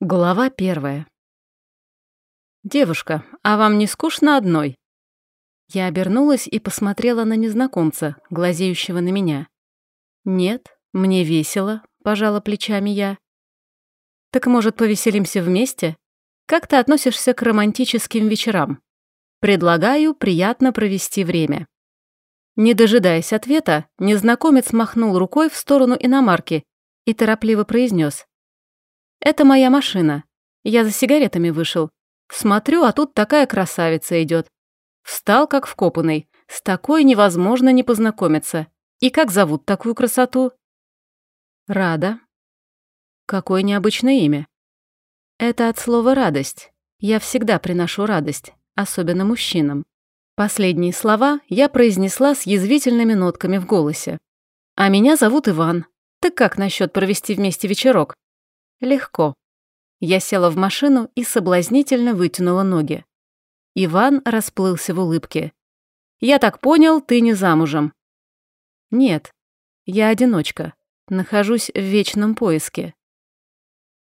Глава первая. «Девушка, а вам не скучно одной?» Я обернулась и посмотрела на незнакомца, глазеющего на меня. «Нет, мне весело», — пожала плечами я. «Так, может, повеселимся вместе? Как ты относишься к романтическим вечерам? Предлагаю приятно провести время». Не дожидаясь ответа, незнакомец махнул рукой в сторону иномарки и торопливо произнес: это моя машина. Я за сигаретами вышел. Смотрю, а тут такая красавица идет. Встал как вкопанный. С такой невозможно не познакомиться. И как зовут такую красоту? Рада. Какое необычное имя. Это от слова «радость». Я всегда приношу радость, особенно мужчинам. Последние слова я произнесла с язвительными нотками в голосе. А меня зовут Иван. Так как насчет провести вместе вечерок? Легко. Я села в машину и соблазнительно вытянула ноги. Иван расплылся в улыбке. «Я так понял, ты не замужем?» «Нет, я одиночка, нахожусь в вечном поиске».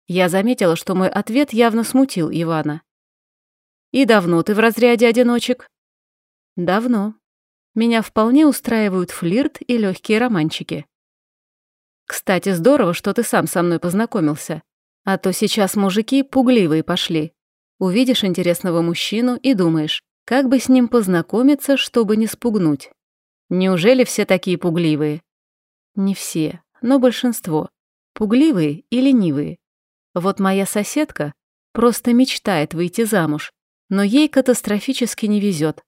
Я заметила, что мой ответ явно смутил Ивана. «И давно ты в разряде одиночек?» «Давно. Меня вполне устраивают флирт и легкие романчики». «Кстати, здорово, что ты сам со мной познакомился. А то сейчас мужики пугливые пошли. Увидишь интересного мужчину и думаешь, как бы с ним познакомиться, чтобы не спугнуть. Неужели все такие пугливые? Не все, но большинство. Пугливые и ленивые. Вот моя соседка просто мечтает выйти замуж, но ей катастрофически не везет.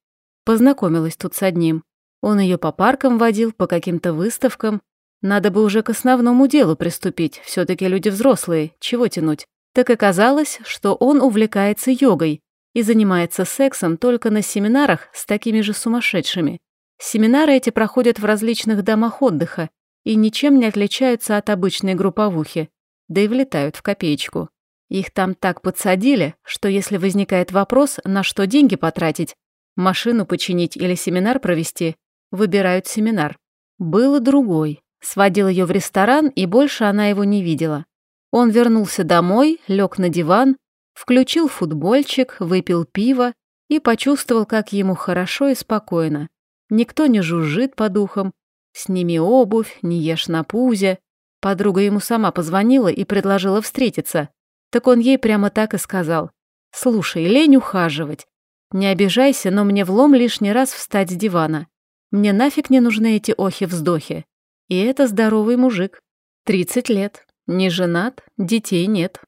Познакомилась тут с одним. Он ее по паркам водил, по каким-то выставкам, надо бы уже к основному делу приступить, все таки люди взрослые, чего тянуть. Так оказалось, что он увлекается йогой и занимается сексом только на семинарах с такими же сумасшедшими. Семинары эти проходят в различных домах отдыха и ничем не отличаются от обычной групповухи, да и влетают в копеечку. Их там так подсадили, что если возникает вопрос, на что деньги потратить, машину починить или семинар провести, выбирают семинар. Было другой, Сводил ее в ресторан, и больше она его не видела. Он вернулся домой, лег на диван, включил футбольчик, выпил пиво и почувствовал, как ему хорошо и спокойно. Никто не жужжит по духам. Сними обувь, не ешь на пузе. Подруга ему сама позвонила и предложила встретиться. Так он ей прямо так и сказал. «Слушай, лень ухаживать. Не обижайся, но мне влом лишний раз встать с дивана. Мне нафиг не нужны эти охи-вздохи. И это здоровый мужик. 30 лет. Не женат, детей нет.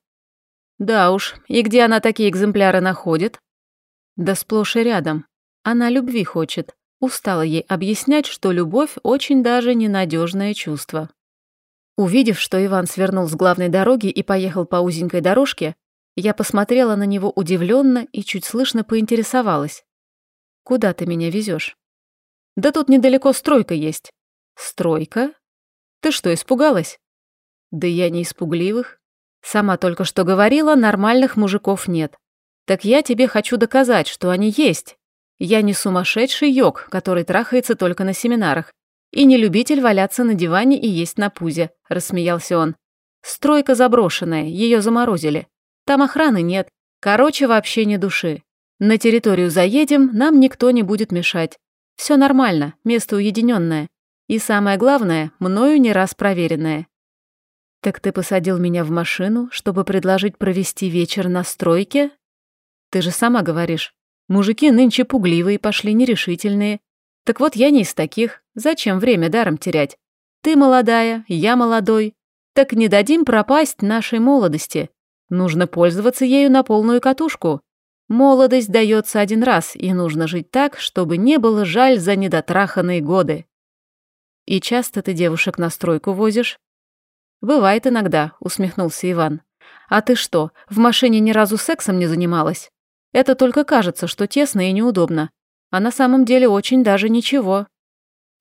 Да уж, и где она такие экземпляры находит? Да сплошь и рядом. Она любви хочет. Устала ей объяснять, что любовь очень даже ненадежное чувство. Увидев, что Иван свернул с главной дороги и поехал по узенькой дорожке, я посмотрела на него удивленно и чуть слышно поинтересовалась. «Куда ты меня везешь? «Да тут недалеко стройка есть. «Стройка? Ты что, испугалась?» «Да я не испугливых. Сама только что говорила, нормальных мужиков нет. Так я тебе хочу доказать, что они есть. Я не сумасшедший йог, который трахается только на семинарах, и не любитель валяться на диване и есть на пузе», — рассмеялся он. «Стройка заброшенная, ее заморозили. Там охраны нет. Короче, вообще не души. На территорию заедем, нам никто не будет мешать. Все нормально, место уединенное. И самое главное, мною не раз проверенное. Так ты посадил меня в машину, чтобы предложить провести вечер на стройке? Ты же сама говоришь, мужики нынче пугливые пошли нерешительные. Так вот я не из таких, зачем время даром терять? Ты молодая, я молодой. Так не дадим пропасть нашей молодости. Нужно пользоваться ею на полную катушку. Молодость дается один раз, и нужно жить так, чтобы не было жаль за недотраханные годы. «И часто ты девушек на стройку возишь?» «Бывает иногда», — усмехнулся Иван. «А ты что, в машине ни разу сексом не занималась? Это только кажется, что тесно и неудобно. А на самом деле очень даже ничего.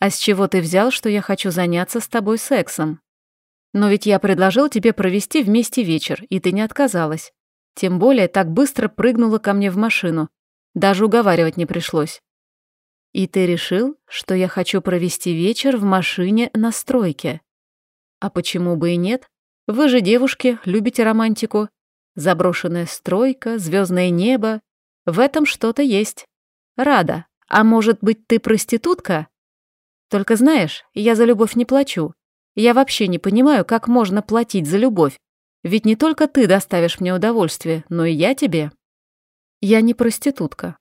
А с чего ты взял, что я хочу заняться с тобой сексом? Но ведь я предложил тебе провести вместе вечер, и ты не отказалась. Тем более так быстро прыгнула ко мне в машину. Даже уговаривать не пришлось. И ты решил, что я хочу провести вечер в машине на стройке? А почему бы и нет? Вы же девушки, любите романтику. заброшенная стройка, звездное небо. В этом что-то есть. Рада. А может быть, ты проститутка? Только знаешь, я за любовь не плачу. Я вообще не понимаю, как можно платить за любовь. Ведь не только ты доставишь мне удовольствие, но и я тебе. Я не проститутка.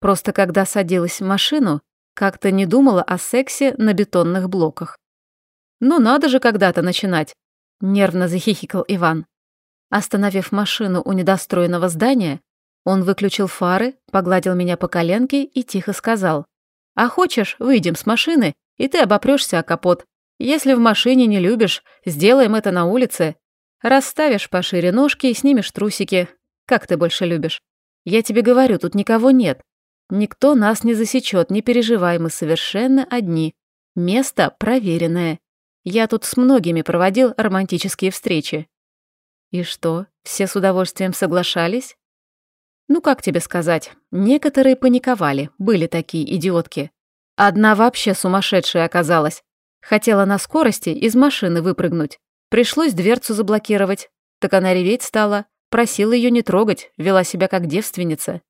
Просто когда садилась в машину, как-то не думала о сексе на бетонных блоках. «Ну надо же когда-то начинать», — нервно захихикал Иван. Остановив машину у недостроенного здания, он выключил фары, погладил меня по коленке и тихо сказал. «А хочешь, выйдем с машины, и ты обопрёшься о капот. Если в машине не любишь, сделаем это на улице. Расставишь пошире ножки и снимешь трусики. Как ты больше любишь? Я тебе говорю, тут никого нет. Никто нас не засечет, не переживай, мы совершенно одни. Место проверенное. Я тут с многими проводил романтические встречи. И что, все с удовольствием соглашались? Ну, как тебе сказать, некоторые паниковали, были такие идиотки. Одна вообще сумасшедшая оказалась. Хотела на скорости из машины выпрыгнуть. Пришлось дверцу заблокировать. Так она реветь стала. Просила ее не трогать, вела себя как девственница.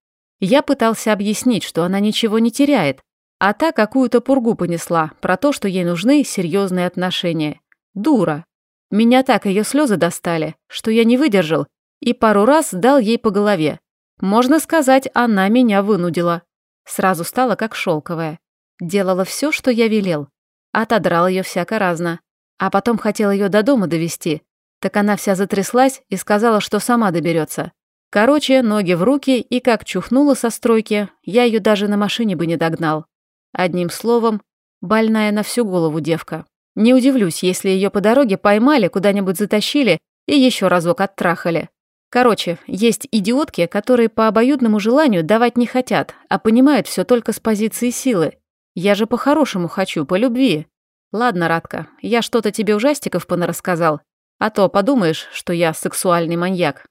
Я пытался объяснить, что она ничего не теряет, а та какую-то пургу понесла про то, что ей нужны серьезные отношения. Дура. Меня так ее слезы достали, что я не выдержал и пару раз дал ей по голове. Можно сказать, она меня вынудила. Сразу стала как шелковая. Делала все, что я велел. Отодрал ее всяко разно. А потом хотел ее до дома довести. Так она вся затряслась и сказала, что сама доберется. Короче, ноги в руки, и как чухнула со стройки, я ее даже на машине бы не догнал. Одним словом, больная на всю голову девка. Не удивлюсь, если ее по дороге поймали, куда-нибудь затащили и еще разок оттрахали. Короче, есть идиотки, которые по обоюдному желанию давать не хотят, а понимают все только с позиции силы. Я же по-хорошему хочу, по любви. Ладно, Радка, я что-то тебе ужастиков понарассказал, а то подумаешь, что я сексуальный маньяк.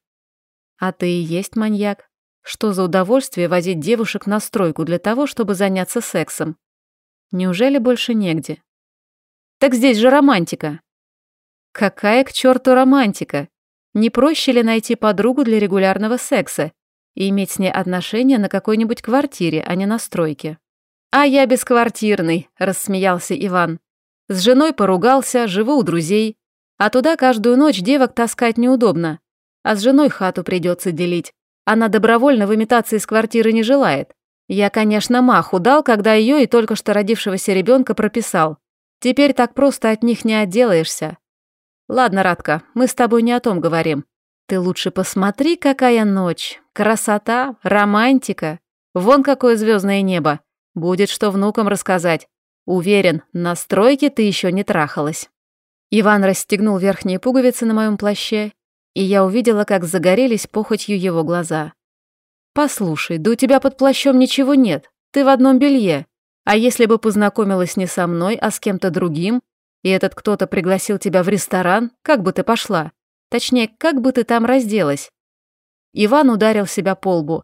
А ты и есть маньяк. Что за удовольствие возить девушек на стройку для того, чтобы заняться сексом? Неужели больше негде? Так здесь же романтика. Какая к черту романтика? Не проще ли найти подругу для регулярного секса и иметь с ней отношения на какой-нибудь квартире, а не на стройке? «А я бесквартирный», — рассмеялся Иван. «С женой поругался, живу у друзей. А туда каждую ночь девок таскать неудобно а с женой хату придется делить. Она добровольно выметаться из квартиры не желает. Я, конечно, маху дал, когда ее и только что родившегося ребенка прописал. Теперь так просто от них не отделаешься. Ладно, Радка, мы с тобой не о том говорим. Ты лучше посмотри, какая ночь. Красота, романтика. Вон какое звездное небо. Будет что внукам рассказать. Уверен, на стройке ты еще не трахалась. Иван расстегнул верхние пуговицы на моем плаще и я увидела, как загорелись похотью его глаза. «Послушай, да у тебя под плащом ничего нет, ты в одном белье. А если бы познакомилась не со мной, а с кем-то другим, и этот кто-то пригласил тебя в ресторан, как бы ты пошла? Точнее, как бы ты там разделась?» Иван ударил себя по лбу.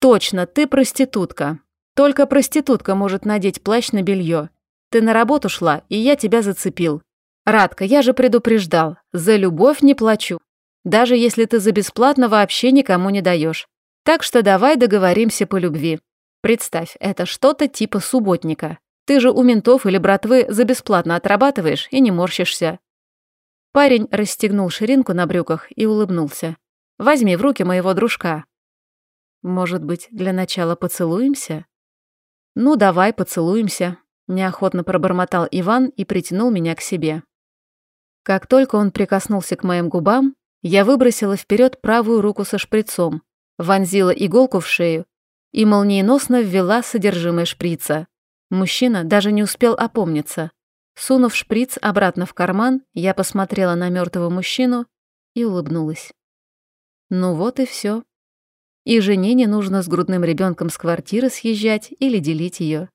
«Точно, ты проститутка. Только проститутка может надеть плащ на белье. Ты на работу шла, и я тебя зацепил. Радка, я же предупреждал, за любовь не плачу даже если ты за бесплатно вообще никому не даешь. Так что давай договоримся по любви. Представь, это что-то типа субботника. Ты же у ментов или братвы за бесплатно отрабатываешь и не морщишься. Парень расстегнул ширинку на брюках и улыбнулся. «Возьми в руки моего дружка». «Может быть, для начала поцелуемся?» «Ну, давай, поцелуемся», — неохотно пробормотал Иван и притянул меня к себе. Как только он прикоснулся к моим губам, я выбросила вперед правую руку со шприцом, вонзила иголку в шею и молниеносно ввела содержимое шприца. Мужчина даже не успел опомниться. Сунув шприц обратно в карман, я посмотрела на мертвого мужчину и улыбнулась. Ну вот и все. И жене не нужно с грудным ребенком с квартиры съезжать или делить ее.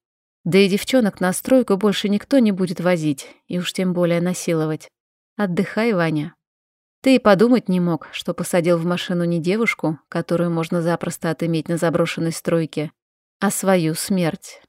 Да и девчонок на стройку больше никто не будет возить, и уж тем более насиловать. Отдыхай, Ваня. Ты и подумать не мог, что посадил в машину не девушку, которую можно запросто отыметь на заброшенной стройке, а свою смерть.